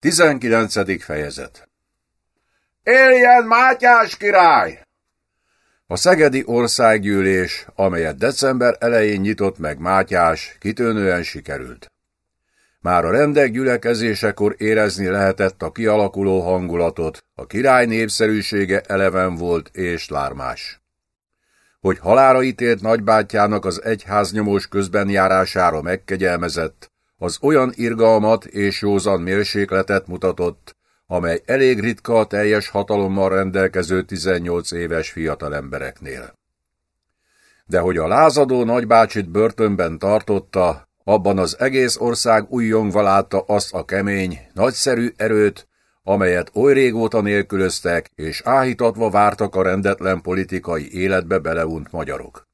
19. fejezet Éljen Mátyás király! A Szegedi Országgyűlés, amelyet december elején nyitott meg Mátyás, kitűnően sikerült. Már a rendek gyülekezésekor érezni lehetett a kialakuló hangulatot, a király népszerűsége eleven volt és lármás. Hogy halára ítélt nagybátyjának az egyháznyomós közbenjárására megkegyelmezett, az olyan irgalmat és józan mérsékletet mutatott, amely elég ritka a teljes hatalommal rendelkező 18 éves fiatalembereknél. De hogy a lázadó nagybácsit börtönben tartotta, abban az egész ország újjongva látta azt a kemény, nagyszerű erőt, amelyet oly régóta nélkülöztek, és áhítatva vártak a rendetlen politikai életbe beleunt magyarok.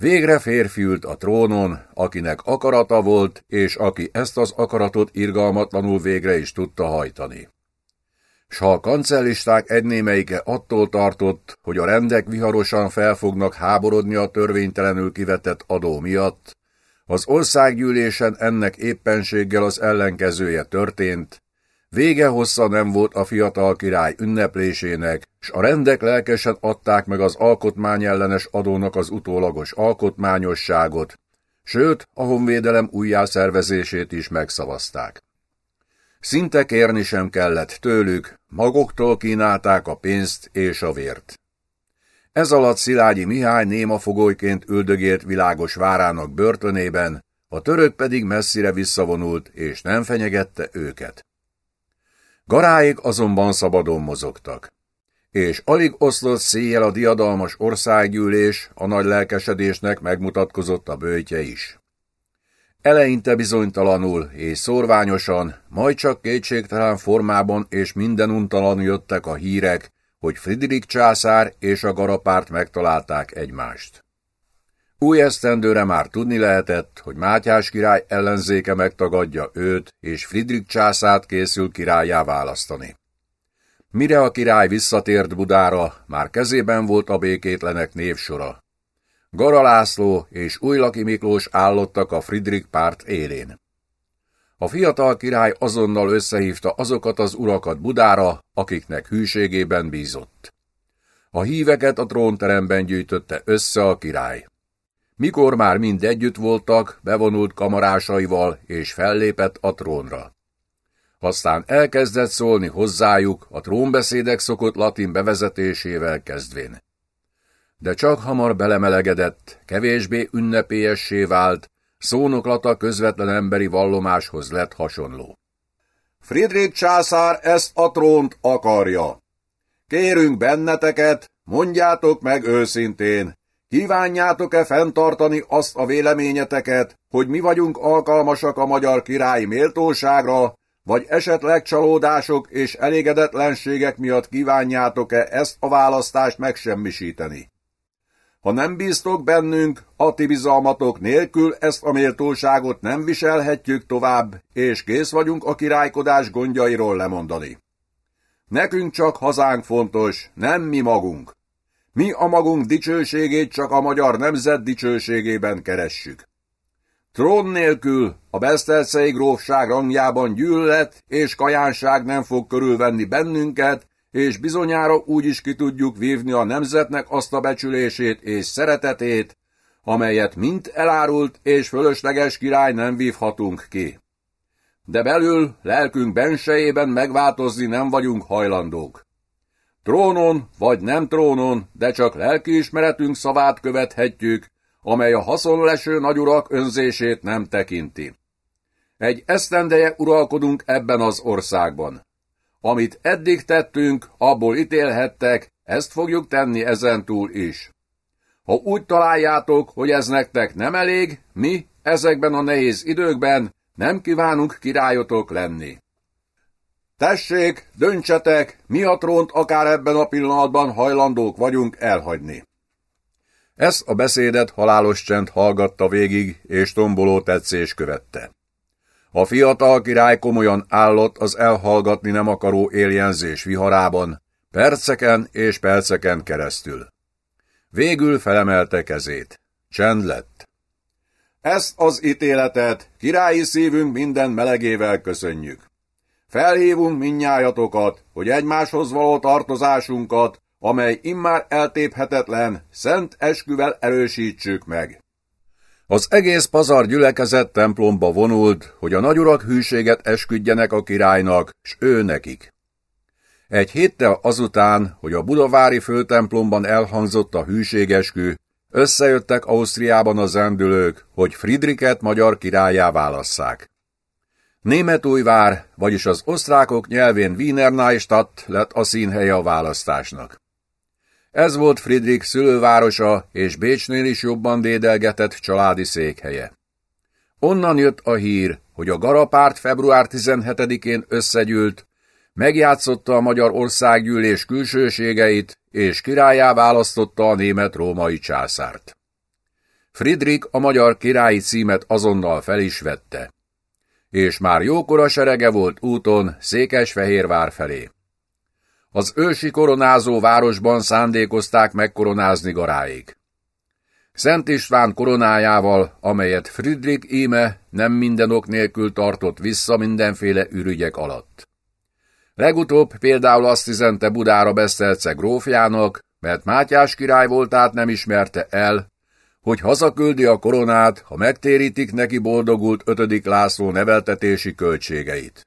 Végre férfiült a trónon, akinek akarata volt, és aki ezt az akaratot irgalmatlanul végre is tudta hajtani. S ha a kancellisták egynémeike attól tartott, hogy a rendek viharosan fel fognak háborodni a törvénytelenül kivetett adó miatt, az országgyűlésen ennek éppenséggel az ellenkezője történt, Vége hossza nem volt a fiatal király ünneplésének, s a rendek lelkesen adták meg az alkotmányellenes adónak az utólagos alkotmányosságot, sőt, a honvédelem újjászervezését is megszavazták. Szinte kérni sem kellett tőlük, magoktól kínálták a pénzt és a vért. Ez alatt Szilágyi Mihály néma fogolyként üldögélt világos várának börtönében, a török pedig messzire visszavonult, és nem fenyegette őket. Garáik azonban szabadon mozogtak. És alig oszlott széjjel a diadalmas országgyűlés, a nagy lelkesedésnek megmutatkozott a bőtje is. Eleinte bizonytalanul és szorványosan, majd csak kétségtelen formában és mindenuntalan jöttek a hírek, hogy Friedrich császár és a garapárt megtalálták egymást. Új esztendőre már tudni lehetett, hogy Mátyás király ellenzéke megtagadja őt, és Friedrich császát készül királyá választani. Mire a király visszatért Budára, már kezében volt a békétlenek névsora. Gara László és Újlaki Miklós állottak a Friedrich párt élén. A fiatal király azonnal összehívta azokat az urakat Budára, akiknek hűségében bízott. A híveket a trónteremben gyűjtötte össze a király. Mikor már mind együtt voltak, bevonult kamarásaival, és fellépett a trónra. Aztán elkezdett szólni hozzájuk a trónbeszédek szokott latin bevezetésével kezdvén. De csak hamar belemelegedett, kevésbé ünnepélyessé vált, szónoklata közvetlen emberi vallomáshoz lett hasonló. Friedrich császár ezt a trónt akarja. Kérünk benneteket, mondjátok meg őszintén, Kívánjátok-e fenntartani azt a véleményeteket, hogy mi vagyunk alkalmasak a magyar király méltóságra, vagy esetleg csalódások és elégedetlenségek miatt kívánjátok-e ezt a választást megsemmisíteni? Ha nem bíztok bennünk, a ti bizalmatok nélkül ezt a méltóságot nem viselhetjük tovább, és kész vagyunk a királykodás gondjairól lemondani. Nekünk csak hazánk fontos, nem mi magunk. Mi a magunk dicsőségét csak a magyar nemzet dicsőségében keressük. Trón nélkül a Besztercei grófság rangjában gyűlölet és kajánság nem fog körülvenni bennünket, és bizonyára úgy is ki tudjuk vívni a nemzetnek azt a becsülését és szeretetét, amelyet mint elárult és fölösleges király nem vívhatunk ki. De belül, lelkünk bensejében megváltozni nem vagyunk hajlandók. Trónon vagy nem trónon, de csak lelkiismeretünk szavát követhetjük, amely a haszonleső nagyurak önzését nem tekinti. Egy esztendeje uralkodunk ebben az országban. Amit eddig tettünk, abból ítélhettek, ezt fogjuk tenni ezentúl is. Ha úgy találjátok, hogy ez nektek nem elég, mi, ezekben a nehéz időkben nem kívánunk királyotok lenni. Tessék, döntsetek, mi a trónt akár ebben a pillanatban hajlandók vagyunk elhagyni. Ezt a beszédet halálos csend hallgatta végig, és tomboló tetszés követte. A fiatal király komolyan állott az elhallgatni nem akaró éljenzés viharában, perceken és perceken keresztül. Végül felemelte kezét. Csend lett. Ezt az ítéletet királyi szívünk minden melegével köszönjük. Felhívunk minnyájatokat, hogy egymáshoz való tartozásunkat, amely immár eltéphetetlen, szent esküvel erősítsük meg. Az egész pazar gyülekezett templomba vonult, hogy a nagyurak hűséget esküdjenek a királynak, s ő nekik. Egy héttel azután, hogy a budavári főtemplomban elhangzott a hűségeskü, összejöttek Ausztriában az zendülők, hogy Friedrichet magyar királyá válasszák. Németújvár, vagyis az osztrákok nyelvén Wiener Neustadt lett a színhelye a választásnak. Ez volt Friedrich szülővárosa, és Bécsnél is jobban dédelgetett családi székhelye. Onnan jött a hír, hogy a Garapárt február 17-én összegyűlt, megjátszotta a Magyar Országgyűlés külsőségeit, és királyá választotta a német-római császárt. Friedrich a magyar királyi címet azonnal fel is vette. És már jókora serege volt úton Székesfehérvár felé. Az ősi koronázó városban szándékozták megkoronázni garáig. Szent István koronájával, amelyet Friedrich íme nem minden ok nélkül tartott vissza mindenféle ürügyek alatt. Legutóbb például azt üzente Budára Besztelce grófjának, mert Mátyás király voltát nem ismerte el, hogy hazaküldi a koronát, ha megtérítik neki boldogult ötödik László neveltetési költségeit.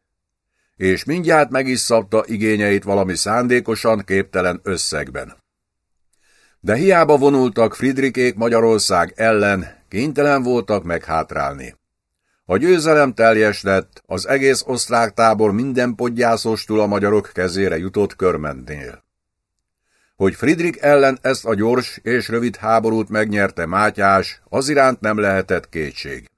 És mindjárt meg is szabta igényeit valami szándékosan képtelen összegben. De hiába vonultak Friedrikék Magyarország ellen, kénytelen voltak meghátrálni. A győzelem teljes lett, az egész osztrák tábor minden podgyászostul a magyarok kezére jutott körmentnél. Hogy Friedrich ellen ezt a gyors és rövid háborút megnyerte Mátyás, az iránt nem lehetett kétség.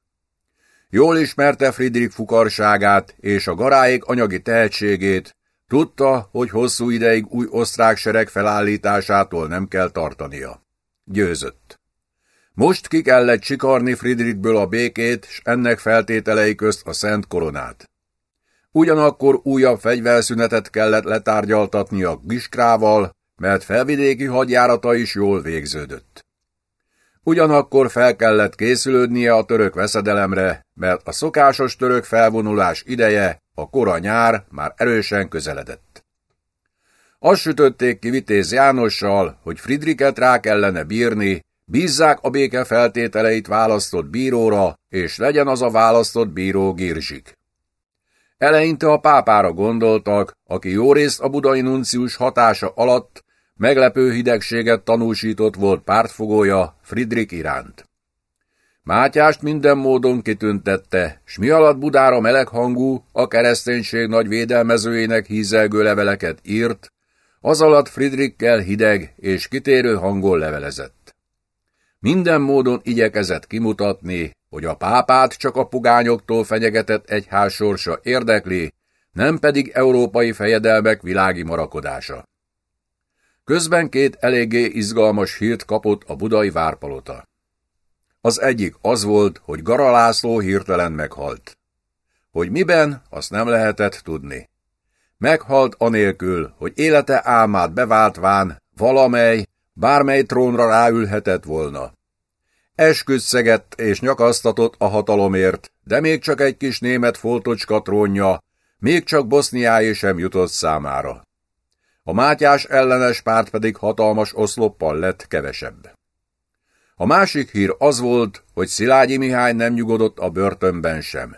Jól ismerte Friedrich fukarságát és a garáik anyagi tehetségét, tudta, hogy hosszú ideig új osztrák sereg felállításától nem kell tartania. Győzött. Most ki kellett csikarni Friedrichből a békét, s ennek feltételei közt a Szent Koronát. Ugyanakkor újabb fegyverszünetet kellett letárgyaltatni a Giskrával, mert felvidéki hadjárata is jól végződött. Ugyanakkor fel kellett készülődnie a török veszedelemre, mert a szokásos török felvonulás ideje, a kora nyár már erősen közeledett. Azt sütötték ki Vitéz Jánossal, hogy Friedrichet rá kellene bírni, Bízzák a béke feltételeit választott bíróra, és legyen az a választott bíró Girzsik. Eleinte a pápára gondoltak, aki jó részt a budai nuncius hatása alatt meglepő hidegséget tanúsított volt pártfogója Friedrich iránt. Mátyást minden módon kitüntette, s mi alatt Budára meleghangú, a kereszténység nagy védelmezőjének hízelgő leveleket írt, az alatt Friedrichkel hideg és kitérő hangon levelezett. Minden módon igyekezett kimutatni, hogy a pápát csak a pugányoktól fenyegetett egyház sorsa érdekli, nem pedig európai fejedelmek világi marakodása. Közben két eléggé izgalmas hírt kapott a budai várpalota. Az egyik az volt, hogy Gara László hirtelen meghalt. Hogy miben, azt nem lehetett tudni. Meghalt anélkül, hogy élete álmát beváltván valamely, bármely trónra ráülhetett volna. Esküdszegett és nyakasztatott a hatalomért, de még csak egy kis német foltocska trónja, még csak Boszniáé sem jutott számára. A Mátyás ellenes párt pedig hatalmas oszloppal lett kevesebb. A másik hír az volt, hogy Szilágyi Mihály nem nyugodott a börtönben sem.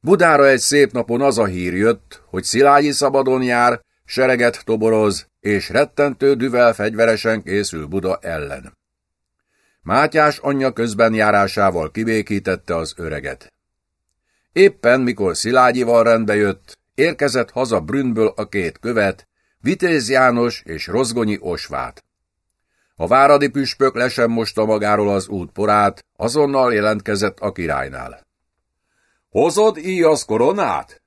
Budára egy szép napon az a hír jött, hogy Szilágyi szabadon jár, sereget toboroz, és rettentő düvel fegyveresen készül Buda ellen. Mátyás anyja közben járásával kibékítette az öreget. Éppen mikor Szilágyival rendbe jött, érkezett haza Brünnből a két követ, Vitéz János és Rozgonyi Osvát. A váradi püspök le sem mosta magáról az út porát, azonnal jelentkezett a királynál. Hozod íjasz koronát?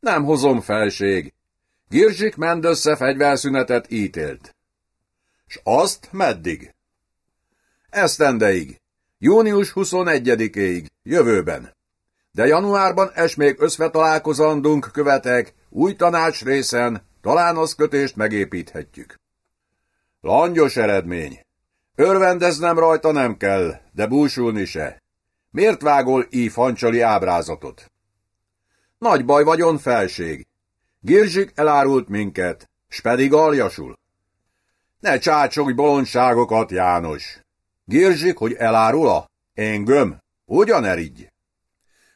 Nem hozom felség. Girzsik Mendössze fegyverszünetet ítélt. S azt meddig? Esztendeig, június 21-ig, jövőben. De januárban es még összetalálkozandunk követek, új tanács részen, talán az kötést megépíthetjük. Langyos eredmény. Örvendeznem rajta nem kell, de búsulni se. Miért vágol így fancsali ábrázatot? Nagy baj vagyon, felség. Girzsik elárult minket, s pedig aljasul. Ne csácsogj bolondságokat, János. Girzsik, hogy elárula? Engöm, ugyan erigy.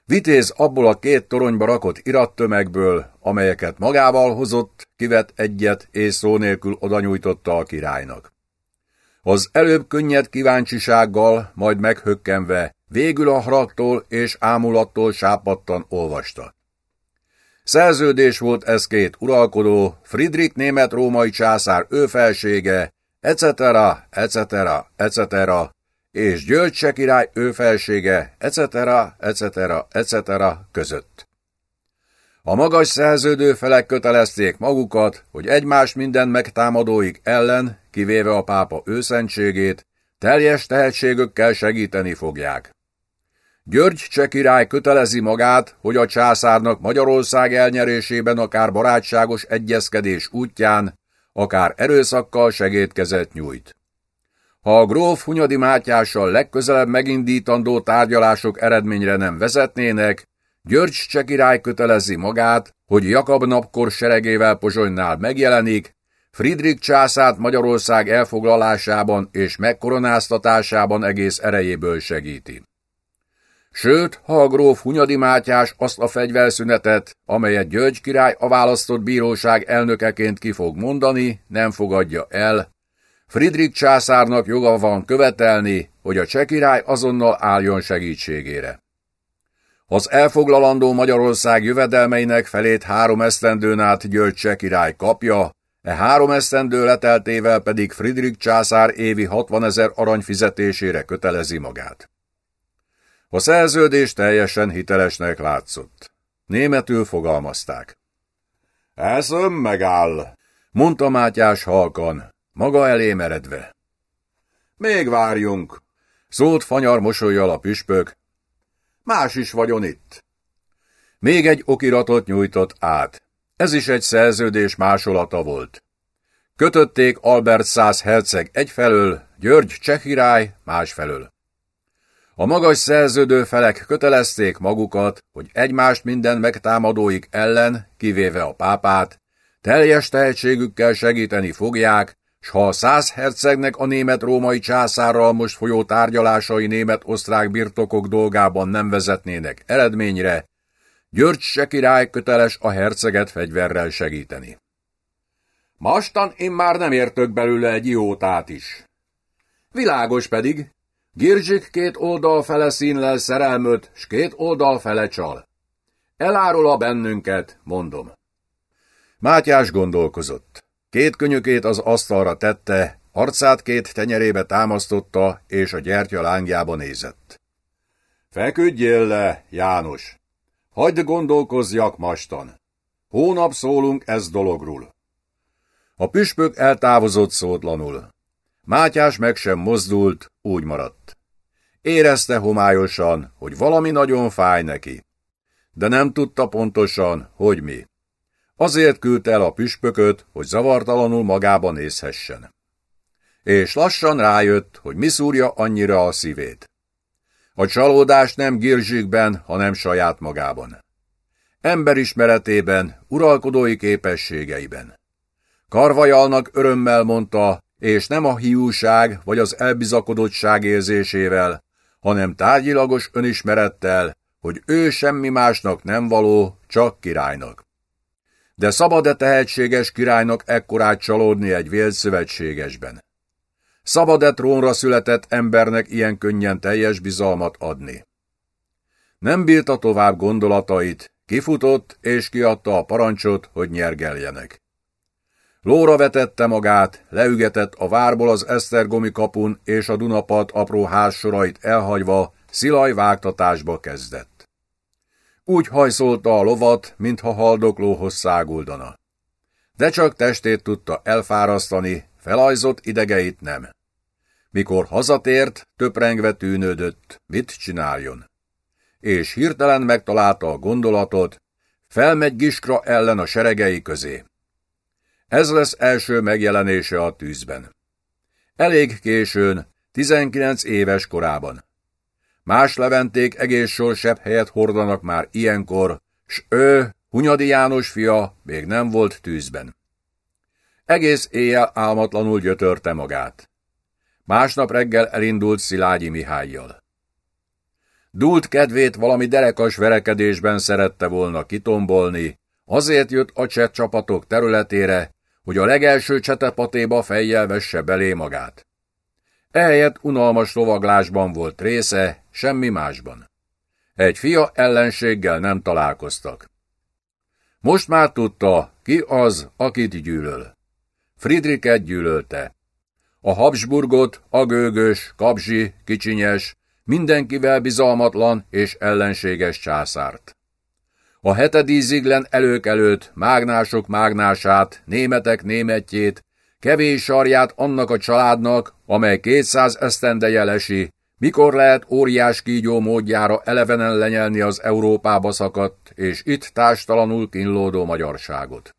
Vitéz abból a két toronyba rakott irattömegből, amelyeket magával hozott, kivett egyet, és szó nélkül odanyújtotta a királynak. Az előbb könnyed kíváncsisággal, majd meghökkenve, végül a haragtól és ámulattól sápadtan olvasta. Szerződés volt ez két uralkodó, Friedrich német-római császár ő felsége, etc., etc., etc., és Györgyse király ő felsége, etc., etc., etc. között. A magas szerződő felek kötelezték magukat, hogy egymás minden megtámadóik ellen, kivéve a pápa őszentségét, teljes tehetségükkel segíteni fogják. György cseh király kötelezi magát, hogy a császárnak Magyarország elnyerésében akár barátságos egyezkedés útján, akár erőszakkal segédkezet nyújt. Ha a gróf Hunyadi Mátyással legközelebb megindítandó tárgyalások eredményre nem vezetnének, György cseh király kötelezi magát, hogy Jakab napkor seregével Pozsonynál megjelenik, Friedrich császát Magyarország elfoglalásában és megkoronáztatásában egész erejéből segíti. Sőt, ha a gróf Hunyadi Mátyás azt a fegyverszünetet, amelyet György király a választott bíróság elnökeként ki fog mondani, nem fogadja el, Friedrich császárnak joga van követelni, hogy a cseh király azonnal álljon segítségére. Az elfoglalandó Magyarország jövedelmeinek felét három esztendőn át György cseh király kapja, e három esztendő leteltével pedig Friedrich császár évi 60 ezer arany fizetésére kötelezi magát. A szerződés teljesen hitelesnek látszott. Németül fogalmazták. Eszöm megáll, mondta Mátyás halkan, maga elé meredve. Még várjunk, szólt fanyar mosolyjal a püspök. Más is vagyon itt. Még egy okiratot nyújtott át. Ez is egy szerződés másolata volt. Kötötték Albert száz herceg egyfelől, György csehirály másfelől. A magas szerződő felek kötelezték magukat, hogy egymást minden megtámadóik ellen, kivéve a pápát, teljes tehetségükkel segíteni fogják, s ha a száz hercegnek a német-római császárral most folyó tárgyalásai német-osztrák birtokok dolgában nem vezetnének eredményre, György se király köteles a herceget fegyverrel segíteni. Mastan én már nem értök belőle egy iótát is. Világos pedig, Girzsik két oldal fele színlel szerelmöt, s két oldal fele csal. Elárul a bennünket, mondom. Mátyás gondolkozott. Két könyökét az asztalra tette, arcát két tenyerébe támasztotta, és a gyertya lángjába nézett. Feküdjél le, János! Hagyd gondolkozzjak mastan. Hónap szólunk ez dologról. A püspök eltávozott szótlanul. Mátyás meg sem mozdult, úgy maradt. Érezte homályosan, hogy valami nagyon fáj neki. De nem tudta pontosan, hogy mi. Azért küldte el a püspököt, hogy zavartalanul magába nézhessen. És lassan rájött, hogy mi szúrja annyira a szívét. A csalódás nem Girzsikben, hanem saját magában. Emberismeretében, uralkodói képességeiben. Karvajalnak örömmel mondta, és nem a hiúság vagy az elbizakodottság érzésével, hanem tárgyilagos önismerettel, hogy ő semmi másnak nem való, csak királynak. De szabad-e tehetséges királynak ekkorát csalódni egy vélszövetségesben? Szabad-e trónra született embernek ilyen könnyen teljes bizalmat adni? Nem bírta tovább gondolatait, kifutott és kiadta a parancsot, hogy nyergeljenek. Lóra vetette magát, leügetett a várból az Esztergomi kapun, és a Dunapart apró házsorait elhagyva szilaj vágtatásba kezdett. Úgy hajszolta a lovat, mintha haldoklóhoz száguldana. De csak testét tudta elfárasztani, felajzott idegeit nem. Mikor hazatért, töprengve tűnődött, mit csináljon. És hirtelen megtalálta a gondolatot, felmegy Giskra ellen a seregei közé. Ez lesz első megjelenése a tűzben. Elég későn, 19 éves korában. Más leventék egész sor sebb helyet hordanak már ilyenkor, s ő, Hunyadi János fia, még nem volt tűzben. Egész éjjel álmatlanul gyötörte magát. Másnap reggel elindult Szilágyi Mihályjal. Dult kedvét valami derekas verekedésben szerette volna kitombolni, azért jött a cseh csapatok területére, hogy a legelső csetepatéba fejjel vesse belé magát. Ehelyett unalmas lovaglásban volt része, semmi másban. Egy fia ellenséggel nem találkoztak. Most már tudta, ki az, akit gyűlöl. Friedrichet gyűlölte. A Habsburgot, a gőgös, kapzsi, kicsinyes, mindenkivel bizalmatlan és ellenséges császárt. A hetedíziglen elők előtt mágnások mágnását, németek németjét, kevés sarját annak a családnak, amely kétszáz esztendeje lesi, mikor lehet óriás kígyó módjára elevenen lenyelni az Európába szakadt és itt társtalanul kínlódó magyarságot.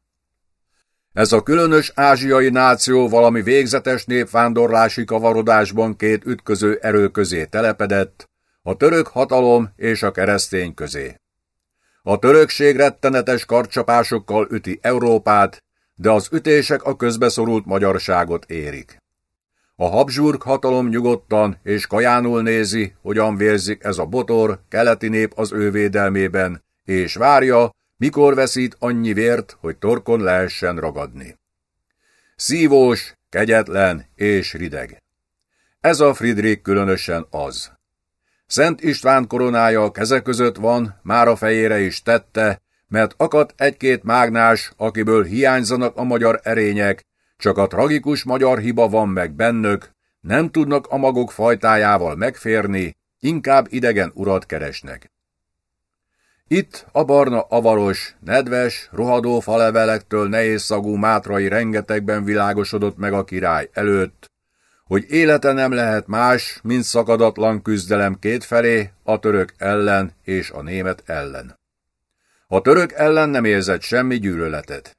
Ez a különös ázsiai náció valami végzetes népvándorlási kavarodásban két ütköző erő közé telepedett, a török hatalom és a keresztény közé. A törökség rettenetes karcsapásokkal üti Európát, de az ütések a közbeszorult magyarságot érik. A Habsburg hatalom nyugodtan és kajánul nézi, hogyan vérzik ez a botor, keleti nép az ő védelmében, és várja, mikor veszít annyi vért, hogy torkon lehessen ragadni. Szívós, kegyetlen és rideg. Ez a Friedrich különösen az. Szent István koronája a keze között van, már a fejére is tette, mert akadt egy-két mágnás, akiből hiányzanak a magyar erények, csak a tragikus magyar hiba van meg bennök, nem tudnak a maguk fajtájával megférni, inkább idegen urat keresnek. Itt a barna avaros, nedves, rohadó falevelektől nehéz szagú mátrai rengetegben világosodott meg a király előtt, hogy élete nem lehet más, mint szakadatlan küzdelem kétfelé, a török ellen és a német ellen. A török ellen nem érzett semmi gyűlöletet.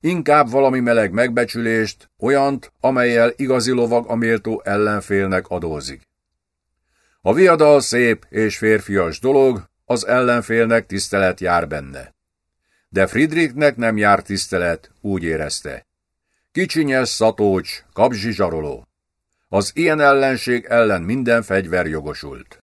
Inkább valami meleg megbecsülést, olyant, amelyel igazi lovag a méltó ellenfélnek adózik. A viadal szép és férfias dolog, az ellenfélnek tisztelet jár benne. De Friedrichnek nem jár tisztelet, úgy érezte. Kicsinyes szatócs, kapzsi zsaroló. Az ilyen ellenség ellen minden fegyver jogosult.